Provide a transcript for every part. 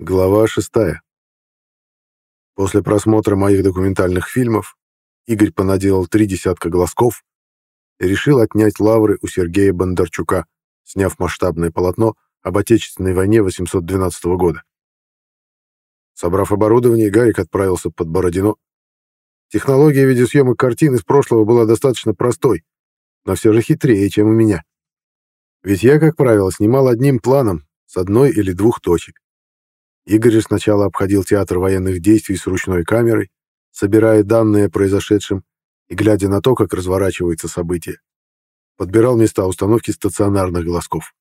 Глава 6. После просмотра моих документальных фильмов Игорь понаделал три десятка глазков и решил отнять лавры у Сергея Бондарчука, сняв масштабное полотно об Отечественной войне 812 года. Собрав оборудование, Гарик отправился под Бородино. Технология видеосъемок картин из прошлого была достаточно простой, но все же хитрее, чем у меня. Ведь я, как правило, снимал одним планом, с одной или двух точек. Игорь сначала обходил театр военных действий с ручной камерой, собирая данные о произошедшем и глядя на то, как разворачиваются события. Подбирал места установки стационарных глазков.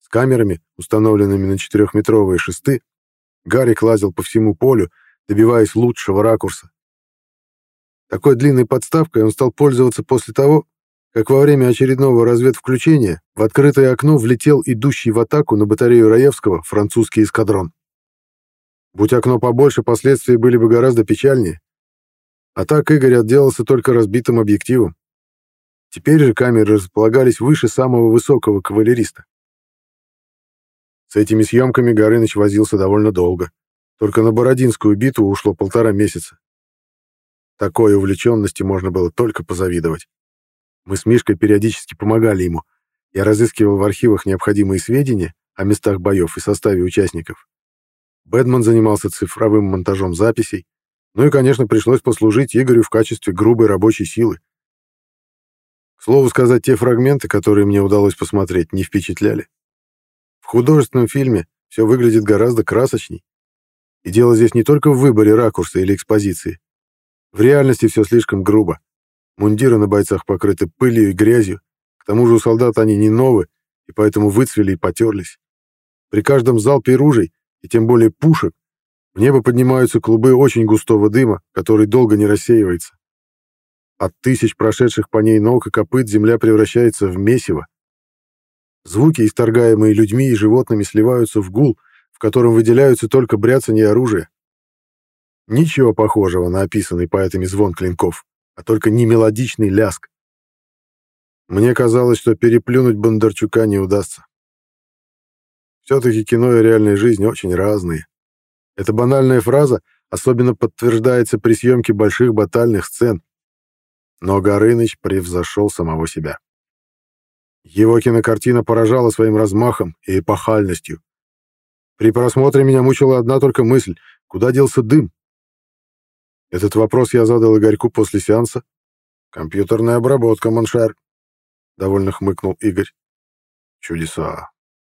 С камерами, установленными на четырехметровые шесты, Гарик лазил по всему полю, добиваясь лучшего ракурса. Такой длинной подставкой он стал пользоваться после того, как во время очередного разведвключения в открытое окно влетел идущий в атаку на батарею Раевского французский эскадрон. Будь окно побольше, последствия были бы гораздо печальнее. А так Игорь отделался только разбитым объективом. Теперь же камеры располагались выше самого высокого кавалериста. С этими съемками Горыныч возился довольно долго. Только на Бородинскую битву ушло полтора месяца. Такой увлеченности можно было только позавидовать. Мы с Мишкой периодически помогали ему. Я разыскивал в архивах необходимые сведения о местах боев и составе участников. Бэдман занимался цифровым монтажом записей, ну и, конечно, пришлось послужить Игорю в качестве грубой рабочей силы. К слову сказать, те фрагменты, которые мне удалось посмотреть, не впечатляли. В художественном фильме все выглядит гораздо красочней. И дело здесь не только в выборе ракурса или экспозиции. В реальности все слишком грубо. Мундиры на бойцах покрыты пылью и грязью. К тому же у солдат они не новые, и поэтому выцвели и потерлись. При каждом залпе ружей, и тем более пушек, в небо поднимаются клубы очень густого дыма, который долго не рассеивается. От тысяч прошедших по ней ног и копыт земля превращается в месиво. Звуки, исторгаемые людьми и животными, сливаются в гул, в котором выделяются только бряцанье оружия. Ничего похожего на описанный поэтами звон клинков а только не мелодичный ляск. Мне казалось, что переплюнуть Бондарчука не удастся. Все-таки кино и реальная жизнь очень разные. Эта банальная фраза особенно подтверждается при съемке больших батальных сцен. Но Горыныч превзошел самого себя. Его кинокартина поражала своим размахом и эпохальностью. При просмотре меня мучила одна только мысль, куда делся дым, этот вопрос я задал Игорьку после сеанса. «Компьютерная обработка, mon cher», — довольно хмыкнул Игорь. «Чудеса.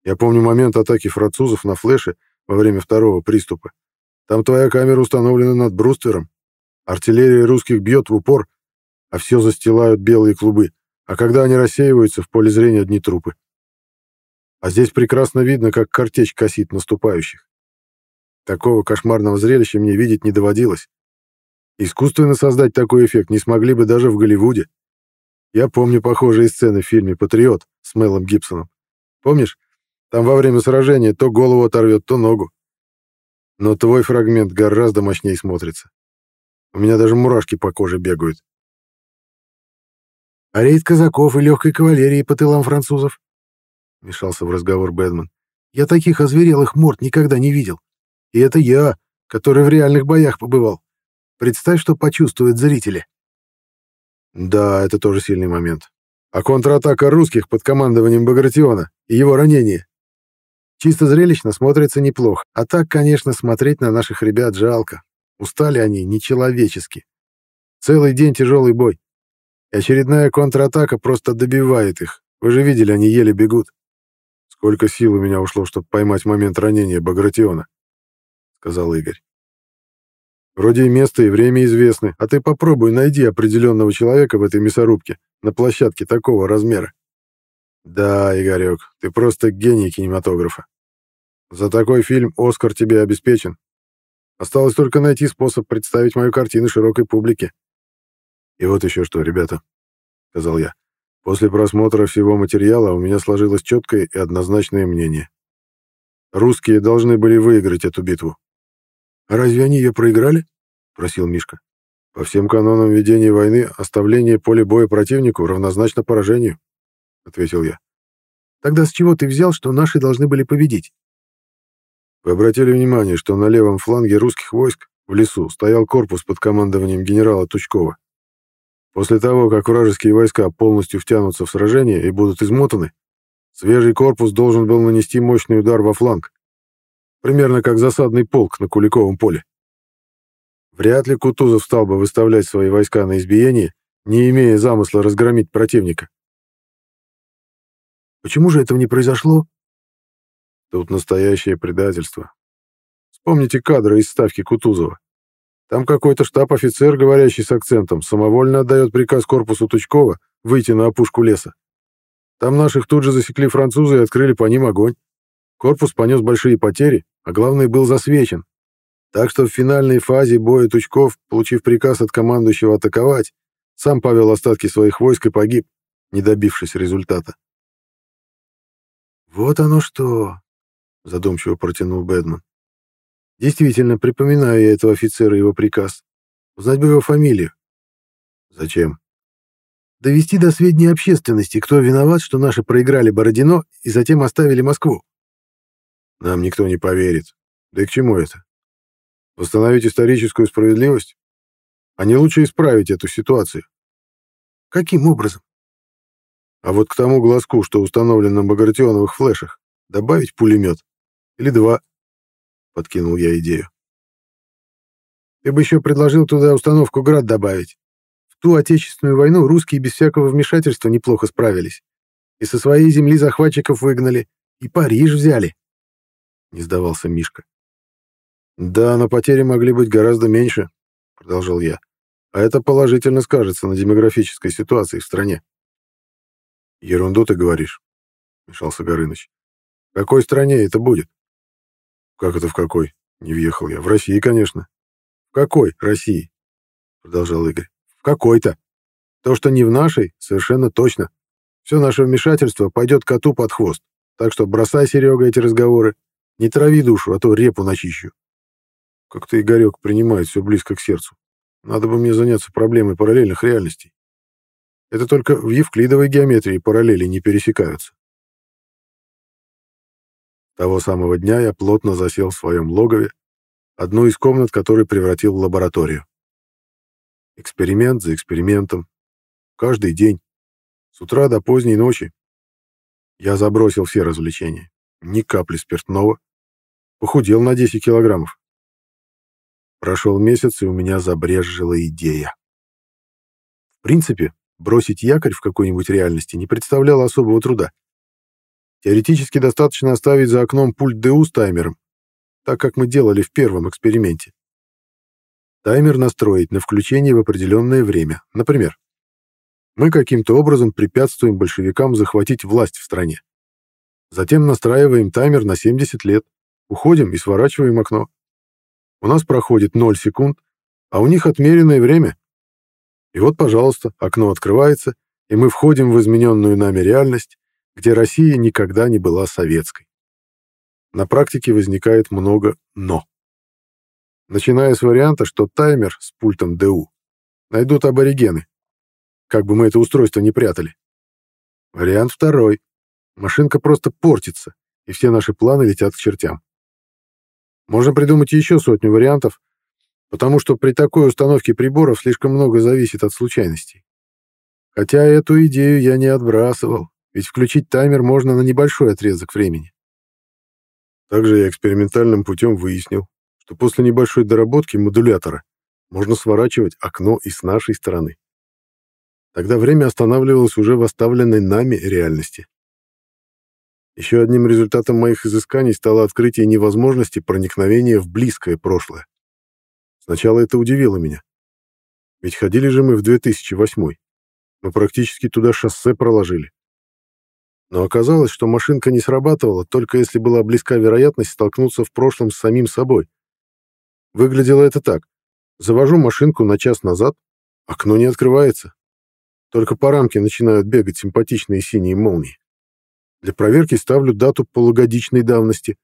Я помню момент атаки французов на флеши во время второго приступа. Там твоя камера установлена над бруствером. Артиллерия русских бьет в упор, а все застилают белые клубы. А когда они рассеиваются, в поле зрения одни трупы. А здесь прекрасно видно, как картечь косит наступающих. Такого кошмарного зрелища мне видеть не доводилось. Искусственно создать такой эффект не смогли бы даже в Голливуде. Я помню похожие сцены в фильме «Патриот» с Мелом Гибсоном. Помнишь? Там во время сражения то голову оторвет, то ногу. Но твой фрагмент гораздо мощнее смотрится. У меня даже мурашки по коже бегают. «А рейд казаков и легкой кавалерии по тылам французов?» — мешался в разговор Бэдман. «Я таких озверелых морд никогда не видел. И это я, который в реальных боях побывал. Представь, что почувствуют зрители. Да, это тоже сильный момент. А контратака русских под командованием Багратиона и его ранение. Чисто зрелищно смотрится неплохо. А так, конечно, смотреть на наших ребят жалко. Устали они нечеловечески. Целый день тяжелый бой. И очередная контратака просто добивает их. Вы же видели, они еле бегут. Сколько сил у меня ушло, чтобы поймать момент ранения Багратиона, — сказал Игорь. Вроде и место, и время известны, а ты попробуй найди определенного человека в этой мясорубке на площадке такого размера. Да, Игорек, ты просто гений кинематографа. За такой фильм Оскар тебе обеспечен. Осталось только найти способ представить мою картину широкой публике. И вот еще что, ребята, — сказал я. После просмотра всего материала у меня сложилось четкое и однозначное мнение. Русские должны были выиграть эту битву. «А разве они ее проиграли?» — просил Мишка. «По всем канонам ведения войны оставление поля боя противнику равнозначно поражению», — ответил я. «Тогда с чего ты взял, что наши должны были победить?» Вы обратили внимание, что на левом фланге русских войск в лесу стоял корпус под командованием генерала Тучкова. После того, как вражеские войска полностью втянутся в сражение и будут измотаны, свежий корпус должен был нанести мощный удар во фланг. Примерно как засадный полк на Куликовом поле. Вряд ли Кутузов стал бы выставлять свои войска на избиение, не имея замысла разгромить противника. Почему же этого не произошло? Тут настоящее предательство. Вспомните кадры из ставки Кутузова. Там какой-то штаб-офицер, говорящий с акцентом, самовольно отдает приказ корпусу Тучкова выйти на опушку леса. Там наших тут же засекли французы и открыли по ним огонь. Корпус понес большие потери, а главное, был засвечен. Так что в финальной фазе боя Тучков, получив приказ от командующего атаковать, сам повел остатки своих войск и погиб, не добившись результата. «Вот оно что!» — задумчиво протянул Бэдман. Действительно, припоминаю я этого офицера и его приказ. Узнать бы его фамилию. Зачем? Довести до сведения общественности, кто виноват, что наши проиграли Бородино и затем оставили Москву. Нам никто не поверит. Да и к чему это? Восстановить историческую справедливость? А не лучше исправить эту ситуацию? Каким образом? А вот к тому глазку, что установлен на багратионовых флешах, добавить пулемет. Или два подкинул я идею. Ты бы еще предложил туда установку «Град» добавить. В ту Отечественную войну русские без всякого вмешательства неплохо справились. И со своей земли захватчиков выгнали, и Париж взяли. Не сдавался Мишка. Да, но потери могли быть гораздо меньше, продолжал я. А это положительно скажется на демографической ситуации в стране. Ерунду ты говоришь, мешался Горыныч. В какой стране это будет? «Как это в какой?» — не въехал я. «В России, конечно». «В какой России?» — продолжал Игорь. «В какой-то. То, что не в нашей, совершенно точно. Все наше вмешательство пойдет коту под хвост. Так что бросай, Серега, эти разговоры. Не трави душу, а то репу начищу». Как-то Игорек принимает все близко к сердцу. Надо бы мне заняться проблемой параллельных реальностей. Это только в евклидовой геометрии параллели не пересекаются. Того самого дня я плотно засел в своем логове, одну из комнат которой превратил в лабораторию. Эксперимент за экспериментом. Каждый день. С утра до поздней ночи. Я забросил все развлечения. Ни капли спиртного. Похудел на 10 килограммов. Прошел месяц, и у меня забрежжила идея. В принципе, бросить якорь в какой-нибудь реальности не представляло особого труда. Теоретически достаточно оставить за окном пульт ДУ с таймером, так как мы делали в первом эксперименте. Таймер настроить на включение в определенное время. Например, мы каким-то образом препятствуем большевикам захватить власть в стране. Затем настраиваем таймер на 70 лет, уходим и сворачиваем окно. У нас проходит 0 секунд, а у них отмеренное время. И вот, пожалуйста, окно открывается, и мы входим в измененную нами реальность, где Россия никогда не была советской. На практике возникает много «но». Начиная с варианта, что таймер с пультом ДУ найдут аборигены, как бы мы это устройство не прятали. Вариант второй. Машинка просто портится, и все наши планы летят к чертям. Можно придумать еще сотню вариантов, потому что при такой установке приборов слишком много зависит от случайностей. Хотя эту идею я не отбрасывал ведь включить таймер можно на небольшой отрезок времени. Также я экспериментальным путем выяснил, что после небольшой доработки модулятора можно сворачивать окно и с нашей стороны. Тогда время останавливалось уже в оставленной нами реальности. Еще одним результатом моих изысканий стало открытие невозможности проникновения в близкое прошлое. Сначала это удивило меня. Ведь ходили же мы в 2008 Мы практически туда шоссе проложили. Но оказалось, что машинка не срабатывала, только если была близка вероятность столкнуться в прошлом с самим собой. Выглядело это так. Завожу машинку на час назад, окно не открывается. Только по рамке начинают бегать симпатичные синие молнии. Для проверки ставлю дату полугодичной давности.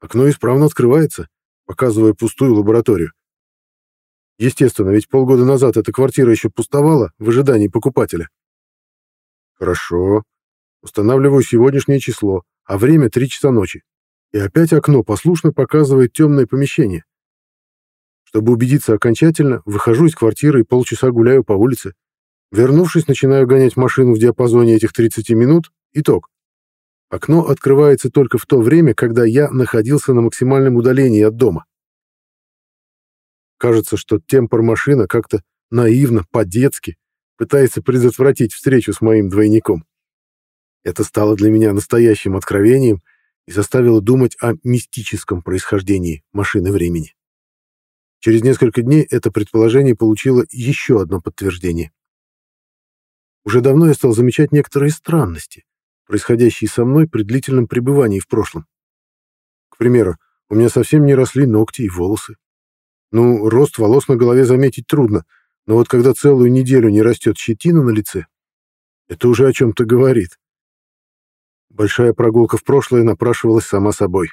Окно исправно открывается, показывая пустую лабораторию. Естественно, ведь полгода назад эта квартира еще пустовала в ожидании покупателя. Хорошо, Устанавливаю сегодняшнее число, а время 3 часа ночи. и опять окно послушно показывает темное помещение. Чтобы убедиться окончательно, выхожу из квартиры и полчаса гуляю по улице. Вернувшись, начинаю гонять машину в диапазоне этих 30 минут. Итог. Окно открывается только в то время, когда я находился на максимальном удалении от дома. Кажется, что темпор-машина как-то наивно, по-детски пытается предотвратить встречу с моим двойником. Это стало для меня настоящим откровением и заставило думать о мистическом происхождении машины времени. Через несколько дней это предположение получило еще одно подтверждение. Уже давно я стал замечать некоторые странности, происходящие со мной при длительном пребывании в прошлом. К примеру, у меня совсем не росли ногти и волосы. Ну, рост волос на голове заметить трудно, но вот когда целую неделю не растет щетина на лице, это уже о чем-то говорит. Большая прогулка в прошлое напрашивалась сама собой.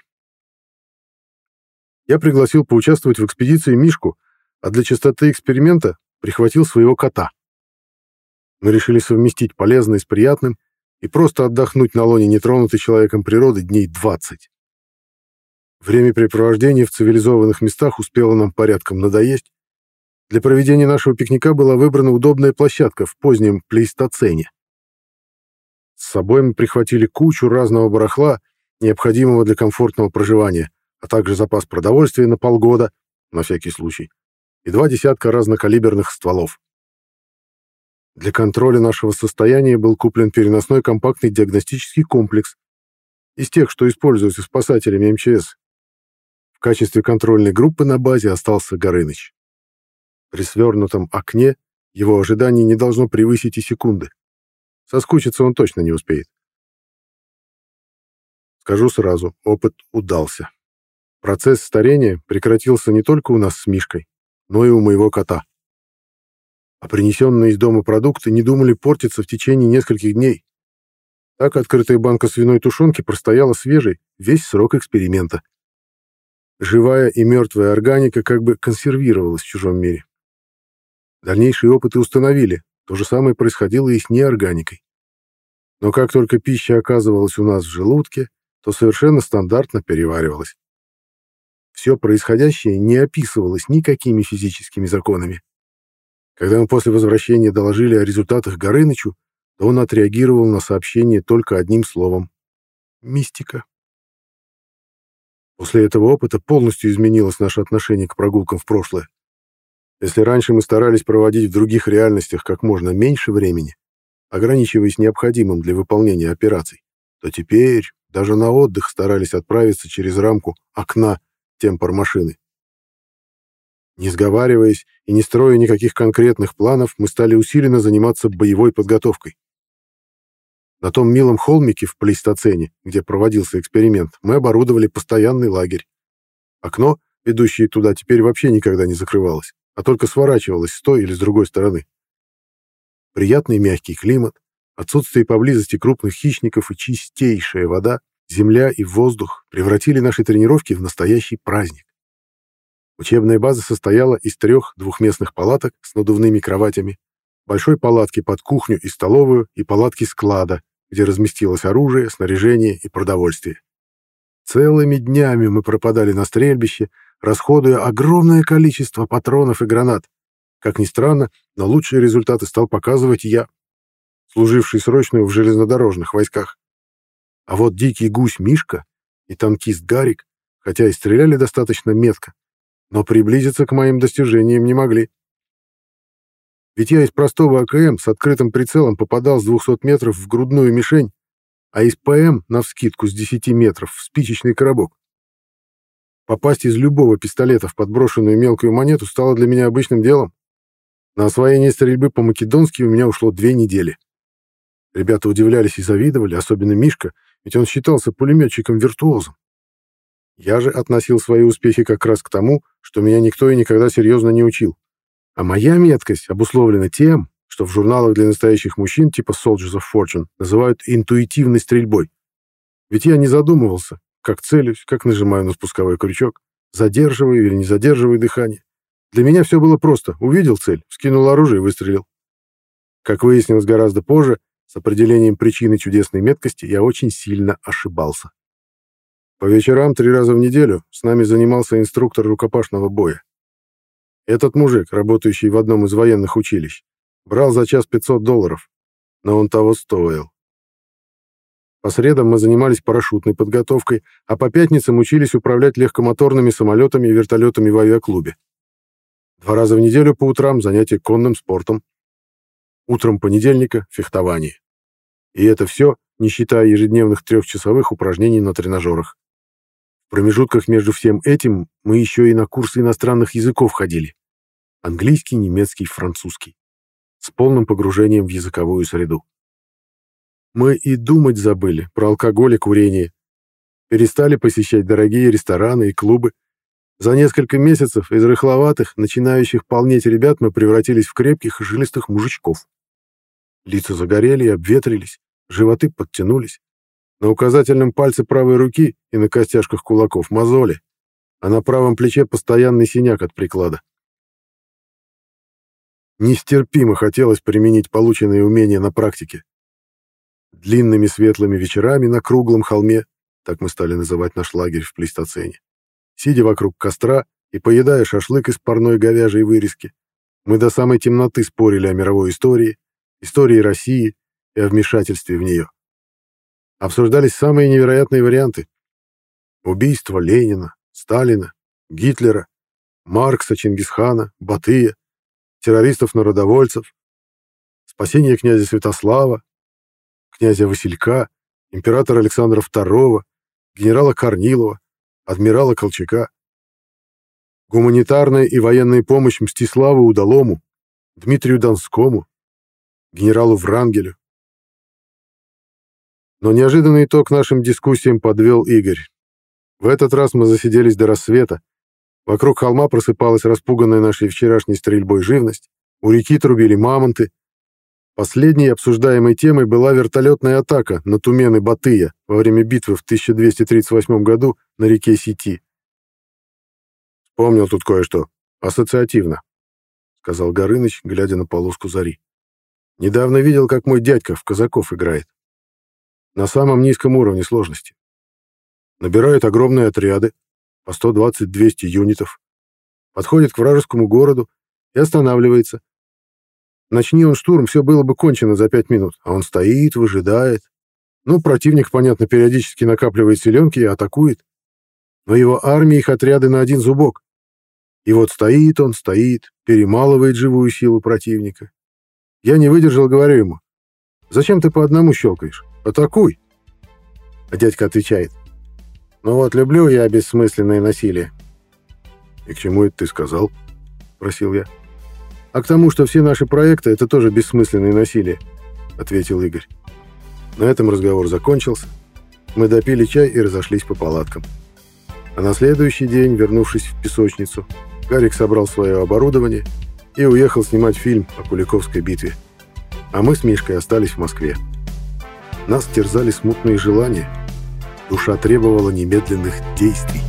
Я пригласил поучаствовать в экспедиции Мишку, а для чистоты эксперимента прихватил своего кота. Мы решили совместить полезное с приятным и просто отдохнуть на лоне нетронутой человеком природы дней 20. Времяпрепровождение в цивилизованных местах успело нам порядком надоесть. Для проведения нашего пикника была выбрана удобная площадка в позднем плейстоцене. С собой мы прихватили кучу разного барахла, необходимого для комфортного проживания, а также запас продовольствия на полгода, на всякий случай, и два десятка разнокалиберных стволов. Для контроля нашего состояния был куплен переносной компактный диагностический комплекс из тех, что используются спасателями МЧС. В качестве контрольной группы на базе остался Горыныч. При свернутом окне его ожидание не должно превысить и секунды. Соскучиться он точно не успеет. Скажу сразу, опыт удался. Процесс старения прекратился не только у нас с Мишкой, но и у моего кота а принесенные из дома продукты не думали портиться в течение нескольких дней. Так открытая банка свиной тушенки простояла свежей весь срок эксперимента. Живая и мертвая органика как бы консервировалась в чужом мире. Дальнейшие опыты установили, то же самое происходило и с неорганикой. Но как только пища оказывалась у нас в желудке, то совершенно стандартно переваривалась. Все происходящее не описывалось никакими физическими законами. Когда мы после возвращения доложили о результатах Горынычу, то он отреагировал на сообщение только одним словом — мистика. После этого опыта полностью изменилось наше отношение к прогулкам в прошлое. Если раньше мы старались проводить в других реальностях как можно меньше времени, ограничиваясь необходимым для выполнения операций, то теперь даже на отдых старались отправиться через рамку окна темпор машины. Не сговариваясь и не строя никаких конкретных планов, мы стали усиленно заниматься боевой подготовкой. На том милом холмике в плейстоцене, где проводился эксперимент, мы оборудовали постоянный лагерь. Окно, ведущее туда, теперь вообще никогда не закрывалось, а только сворачивалось с той или с другой стороны. Приятный мягкий климат, отсутствие поблизости крупных хищников и чистейшая вода, земля и воздух превратили наши тренировки в настоящий праздник. Учебная база состояла из трех двухместных палаток с надувными кроватями, большой палатки под кухню и столовую и палатки склада, где разместилось оружие, снаряжение и продовольствие. Целыми днями мы пропадали на стрельбище, расходуя огромное количество патронов и гранат. Как ни странно, но лучшие результаты стал показывать я, служивший срочную в железнодорожных войсках. А вот дикий гусь Мишка и танкист Гарик, хотя и стреляли достаточно метко, но приблизиться к моим достижениям не могли. Ведь я из простого АКМ с открытым прицелом попадал с 200 метров в грудную мишень, а из ПМ, навскидку, с 10 метров в спичечный коробок. Попасть из любого пистолета в подброшенную мелкую монету стало для меня обычным делом. На освоение стрельбы по-македонски у меня ушло две недели. Ребята удивлялись и завидовали, особенно Мишка, ведь он считался пулеметчиком-виртуозом. Я же относил свои успехи как раз к тому, что меня никто и никогда серьезно не учил. А моя меткость обусловлена тем, что в журналах для настоящих мужчин типа Soldiers of Fortune называют интуитивной стрельбой. Ведь я не задумывался, как целюсь, как нажимаю на спусковой крючок, задерживаю или не задерживаю дыхание. Для меня все было просто. Увидел цель, скинул оружие и выстрелил. Как выяснилось гораздо позже, с определением причины чудесной меткости я очень сильно ошибался. По вечерам три раза в неделю с нами занимался инструктор рукопашного боя. Этот мужик, работающий в одном из военных училищ, брал за час 500 долларов, но он того стоил. По средам мы занимались парашютной подготовкой, а по пятницам учились управлять легкомоторными самолетами и вертолетами в авиаклубе. Два раза в неделю по утрам занятия конным спортом. Утром понедельника — фехтование. И это все, не считая ежедневных трехчасовых упражнений на тренажерах. В промежутках между всем этим мы еще и на курсы иностранных языков ходили. Английский, немецкий, французский. С полным погружением в языковую среду. Мы и думать забыли про алкоголь и курение. Перестали посещать дорогие рестораны и клубы. За несколько месяцев из рыхловатых, начинающих полнеть ребят мы превратились в крепких и жилистых мужичков. Лица загорели и обветрились, животы подтянулись. На указательном пальце правой руки и на костяшках кулаков мозоли, а на правом плече постоянный синяк от приклада. Нестерпимо хотелось применить полученные умения на практике. Длинными светлыми вечерами на круглом холме, так мы стали называть наш лагерь в Плейстоцене, сидя вокруг костра и поедая шашлык из парной говяжьей вырезки, мы до самой темноты спорили о мировой истории, истории России и о вмешательстве в нее. Обсуждались самые невероятные варианты. Убийство Ленина, Сталина, Гитлера, Маркса, Чингисхана, Батыя, террористов-народовольцев, спасение князя Святослава, князя Василька, императора Александра II, генерала Корнилова, адмирала Колчака, гуманитарная и военная помощь Мстиславу Удалому, Дмитрию Донскому, генералу Врангелю. Но неожиданный итог нашим дискуссиям подвел Игорь. В этот раз мы засиделись до рассвета. Вокруг холма просыпалась распуганная нашей вчерашней стрельбой живность. У реки трубили мамонты, Последней обсуждаемой темой была вертолетная атака на Тумены Батыя во время битвы в 1238 году на реке Сети. «Вспомнил тут кое-что. Ассоциативно», — сказал Горыныч, глядя на полоску зари. «Недавно видел, как мой дядька в казаков играет. На самом низком уровне сложности. Набирает огромные отряды, по 120-200 юнитов, подходит к вражескому городу и останавливается, Начни он штурм, все было бы кончено за пять минут, а он стоит, выжидает. Ну, противник, понятно, периодически накапливает селенки и атакует. Но его армия их отряды на один зубок. И вот стоит он, стоит, перемалывает живую силу противника. Я не выдержал, говорю ему, «Зачем ты по одному щелкаешь? Атакуй!» А дядька отвечает, «Ну вот, люблю я бессмысленное насилие». «И к чему это ты сказал?» — просил я а к тому, что все наши проекты — это тоже бессмысленное насилие», — ответил Игорь. На этом разговор закончился. Мы допили чай и разошлись по палаткам. А на следующий день, вернувшись в песочницу, Гарик собрал свое оборудование и уехал снимать фильм о Куликовской битве. А мы с Мишкой остались в Москве. Нас терзали смутные желания. Душа требовала немедленных действий.